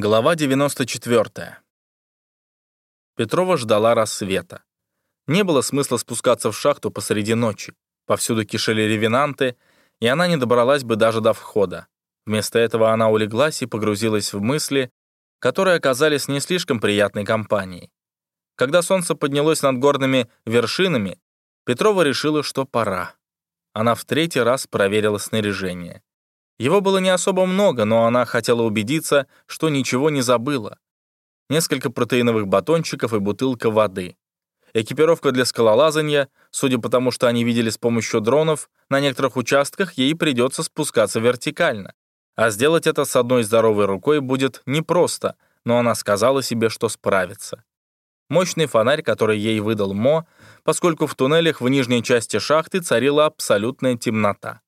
Глава 94. Петрова ждала рассвета. Не было смысла спускаться в шахту посреди ночи. Повсюду кишели ревенанты, и она не добралась бы даже до входа. Вместо этого она улеглась и погрузилась в мысли, которые оказались не слишком приятной компанией. Когда солнце поднялось над горными вершинами, Петрова решила, что пора. Она в третий раз проверила снаряжение. Его было не особо много, но она хотела убедиться, что ничего не забыла. Несколько протеиновых батончиков и бутылка воды. Экипировка для скалолазания, судя по тому, что они видели с помощью дронов, на некоторых участках ей придется спускаться вертикально. А сделать это с одной здоровой рукой будет непросто, но она сказала себе, что справится. Мощный фонарь, который ей выдал Мо, поскольку в туннелях в нижней части шахты царила абсолютная темнота.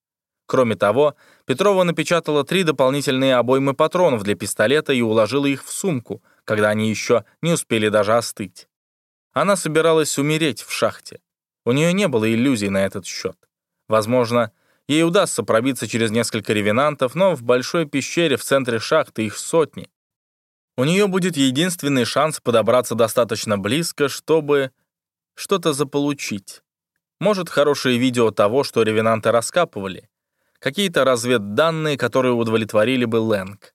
Кроме того, Петрова напечатала три дополнительные обоймы патронов для пистолета и уложила их в сумку, когда они еще не успели даже остыть. Она собиралась умереть в шахте. У нее не было иллюзий на этот счет. Возможно, ей удастся пробиться через несколько ревенантов, но в большой пещере в центре шахты их сотни. У нее будет единственный шанс подобраться достаточно близко, чтобы что-то заполучить. Может, хорошее видео того, что ревенанты раскапывали, какие-то разведданные, которые удовлетворили бы Лэнг.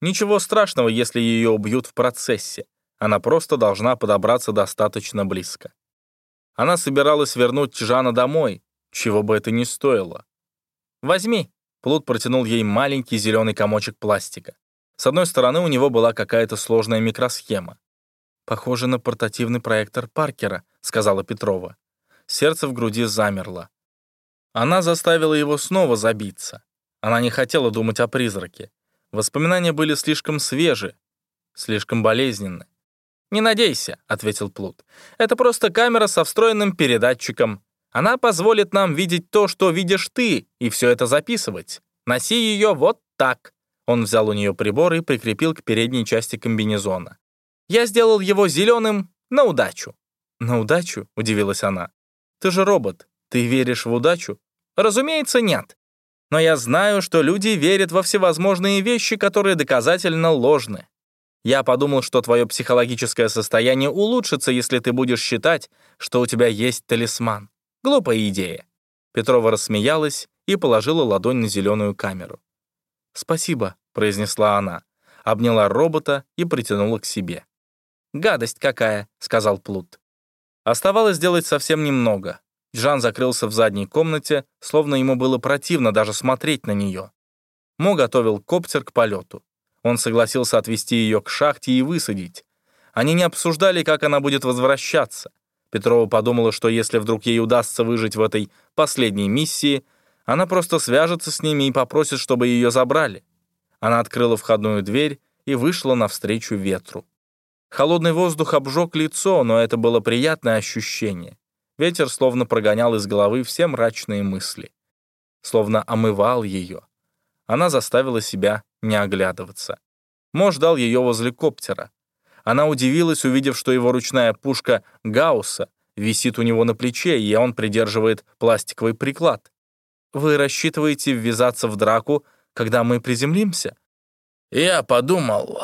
Ничего страшного, если ее убьют в процессе. Она просто должна подобраться достаточно близко. Она собиралась вернуть Жана домой, чего бы это ни стоило. «Возьми», — Плут протянул ей маленький зеленый комочек пластика. С одной стороны у него была какая-то сложная микросхема. «Похоже на портативный проектор Паркера», — сказала Петрова. Сердце в груди замерло. Она заставила его снова забиться. Она не хотела думать о призраке. Воспоминания были слишком свежи, слишком болезненны. «Не надейся», — ответил Плут. «Это просто камера со встроенным передатчиком. Она позволит нам видеть то, что видишь ты, и все это записывать. Носи ее вот так». Он взял у нее прибор и прикрепил к передней части комбинезона. «Я сделал его зеленым на удачу». «На удачу?» — удивилась она. «Ты же робот. Ты веришь в удачу? Разумеется, нет. Но я знаю, что люди верят во всевозможные вещи, которые доказательно ложны. Я подумал, что твое психологическое состояние улучшится, если ты будешь считать, что у тебя есть талисман. Глупая идея. Петрова рассмеялась и положила ладонь на зеленую камеру. «Спасибо», — произнесла она, обняла робота и притянула к себе. «Гадость какая», — сказал Плут. Оставалось сделать совсем немного. Жан закрылся в задней комнате, словно ему было противно даже смотреть на нее. Мо готовил коптер к полету. Он согласился отвезти ее к шахте и высадить. Они не обсуждали, как она будет возвращаться. Петрова подумала, что если вдруг ей удастся выжить в этой последней миссии, она просто свяжется с ними и попросит, чтобы ее забрали. Она открыла входную дверь и вышла навстречу ветру. Холодный воздух обжег лицо, но это было приятное ощущение. Ветер словно прогонял из головы все мрачные мысли. Словно омывал ее. Она заставила себя не оглядываться. Мо ждал ее возле коптера. Она удивилась, увидев, что его ручная пушка Гаусса висит у него на плече, и он придерживает пластиковый приклад. «Вы рассчитываете ввязаться в драку, когда мы приземлимся?» «Я подумал,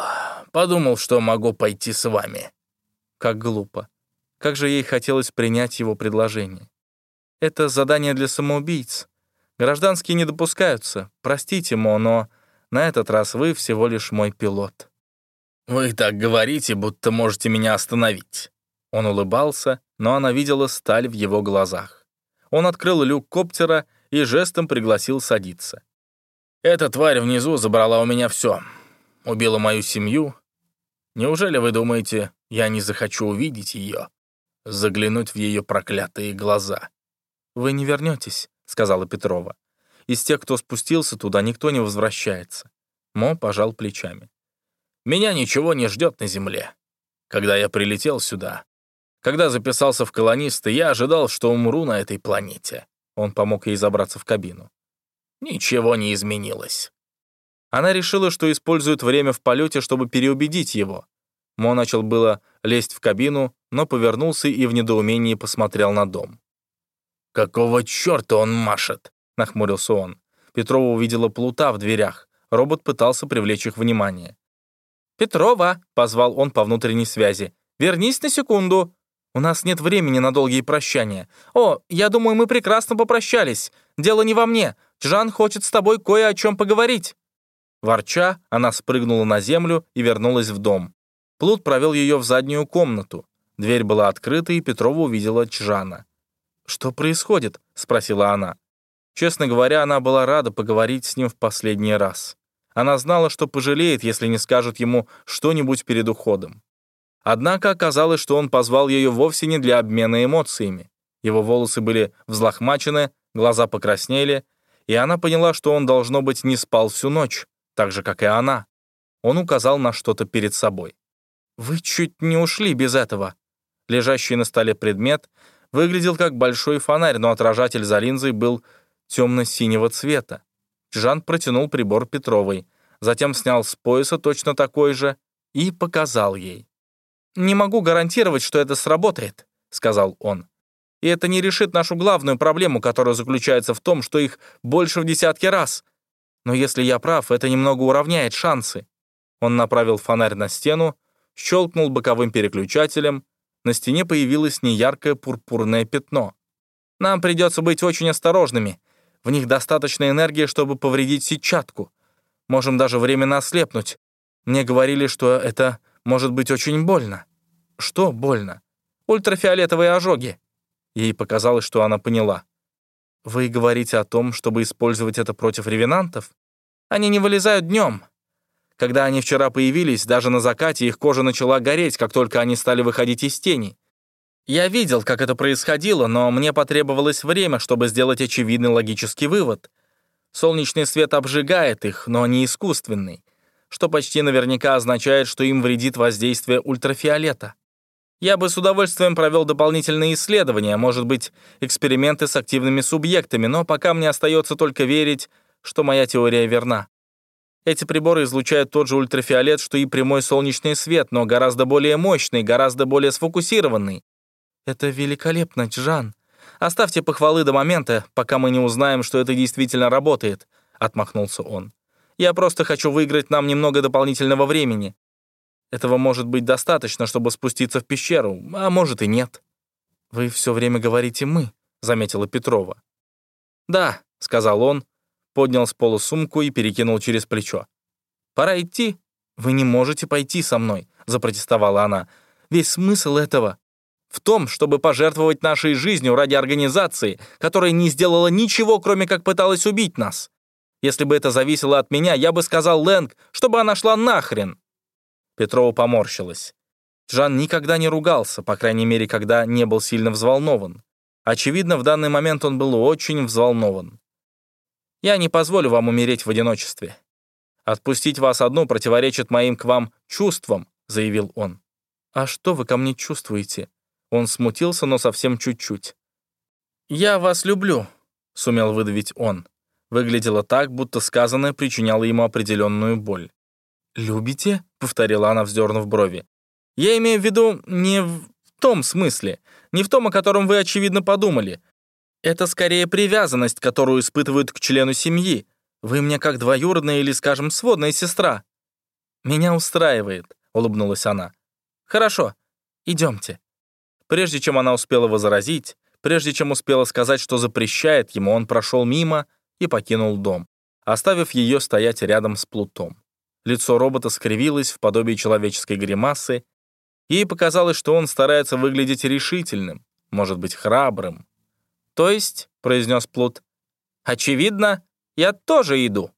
подумал, что могу пойти с вами». Как глупо. Как же ей хотелось принять его предложение. Это задание для самоубийц. Гражданские не допускаются. Простите, Мо, но на этот раз вы всего лишь мой пилот. «Вы так говорите, будто можете меня остановить». Он улыбался, но она видела сталь в его глазах. Он открыл люк коптера и жестом пригласил садиться. «Эта тварь внизу забрала у меня все. Убила мою семью. Неужели вы думаете, я не захочу увидеть ее?» Заглянуть в ее проклятые глаза. «Вы не вернетесь», — сказала Петрова. «Из тех, кто спустился туда, никто не возвращается». Мо пожал плечами. «Меня ничего не ждет на земле. Когда я прилетел сюда, когда записался в колонисты, я ожидал, что умру на этой планете». Он помог ей забраться в кабину. «Ничего не изменилось». Она решила, что использует время в полете, чтобы переубедить его. Мо начал было лезть в кабину, но повернулся и в недоумении посмотрел на дом. «Какого черта он машет?» — нахмурился он. Петрова увидела плута в дверях. Робот пытался привлечь их внимание. «Петрова!» — позвал он по внутренней связи. «Вернись на секунду. У нас нет времени на долгие прощания. О, я думаю, мы прекрасно попрощались. Дело не во мне. Джан хочет с тобой кое о чем поговорить». Ворча, она спрыгнула на землю и вернулась в дом. Плут провел ее в заднюю комнату. Дверь была открыта, и Петрова увидела Чжана. «Что происходит?» — спросила она. Честно говоря, она была рада поговорить с ним в последний раз. Она знала, что пожалеет, если не скажет ему что-нибудь перед уходом. Однако оказалось, что он позвал ее вовсе не для обмена эмоциями. Его волосы были взлохмачены, глаза покраснели, и она поняла, что он, должно быть, не спал всю ночь, так же, как и она. Он указал на что-то перед собой. «Вы чуть не ушли без этого». Лежащий на столе предмет выглядел как большой фонарь, но отражатель за линзой был темно-синего цвета. Жан протянул прибор Петровой, затем снял с пояса точно такой же и показал ей. «Не могу гарантировать, что это сработает», — сказал он. «И это не решит нашу главную проблему, которая заключается в том, что их больше в десятки раз. Но если я прав, это немного уравняет шансы». Он направил фонарь на стену, щелкнул боковым переключателем, на стене появилось неяркое пурпурное пятно. «Нам придется быть очень осторожными. В них достаточно энергии, чтобы повредить сетчатку. Можем даже временно ослепнуть. Мне говорили, что это может быть очень больно». «Что больно?» «Ультрафиолетовые ожоги». Ей показалось, что она поняла. «Вы говорите о том, чтобы использовать это против ревенантов? Они не вылезают днем. Когда они вчера появились, даже на закате их кожа начала гореть, как только они стали выходить из тени. Я видел, как это происходило, но мне потребовалось время, чтобы сделать очевидный логический вывод. Солнечный свет обжигает их, но не искусственный, что почти наверняка означает, что им вредит воздействие ультрафиолета. Я бы с удовольствием провел дополнительные исследования, может быть, эксперименты с активными субъектами, но пока мне остается только верить, что моя теория верна. Эти приборы излучают тот же ультрафиолет, что и прямой солнечный свет, но гораздо более мощный, гораздо более сфокусированный. Это великолепно, Джан. Оставьте похвалы до момента, пока мы не узнаем, что это действительно работает, отмахнулся он. Я просто хочу выиграть нам немного дополнительного времени. Этого может быть достаточно, чтобы спуститься в пещеру, а может и нет. Вы все время говорите «мы», — заметила Петрова. «Да», — сказал он, поднял с пола сумку и перекинул через плечо. «Пора идти». «Вы не можете пойти со мной», — запротестовала она. «Весь смысл этого в том, чтобы пожертвовать нашей жизнью ради организации, которая не сделала ничего, кроме как пыталась убить нас. Если бы это зависело от меня, я бы сказал Лэнг, чтобы она шла нахрен». Петрова поморщилась. Жан никогда не ругался, по крайней мере, когда не был сильно взволнован. Очевидно, в данный момент он был очень взволнован. Я не позволю вам умереть в одиночестве. Отпустить вас одну противоречит моим к вам чувствам», — заявил он. «А что вы ко мне чувствуете?» Он смутился, но совсем чуть-чуть. «Я вас люблю», — сумел выдавить он. Выглядело так, будто сказанное причиняло ему определенную боль. «Любите?» — повторила она, вздернув брови. «Я имею в виду не в том смысле, не в том, о котором вы, очевидно, подумали. Это скорее привязанность, которую испытывают к члену семьи. Вы мне как двоюродная или, скажем, сводная сестра». «Меня устраивает», — улыбнулась она. «Хорошо, идемте». Прежде чем она успела возразить, прежде чем успела сказать, что запрещает ему, он прошел мимо и покинул дом, оставив ее стоять рядом с плутом. Лицо робота скривилось в подобии человеческой гримасы. Ей показалось, что он старается выглядеть решительным, может быть, храбрым. «То есть», — произнес Плут, — «очевидно, я тоже иду».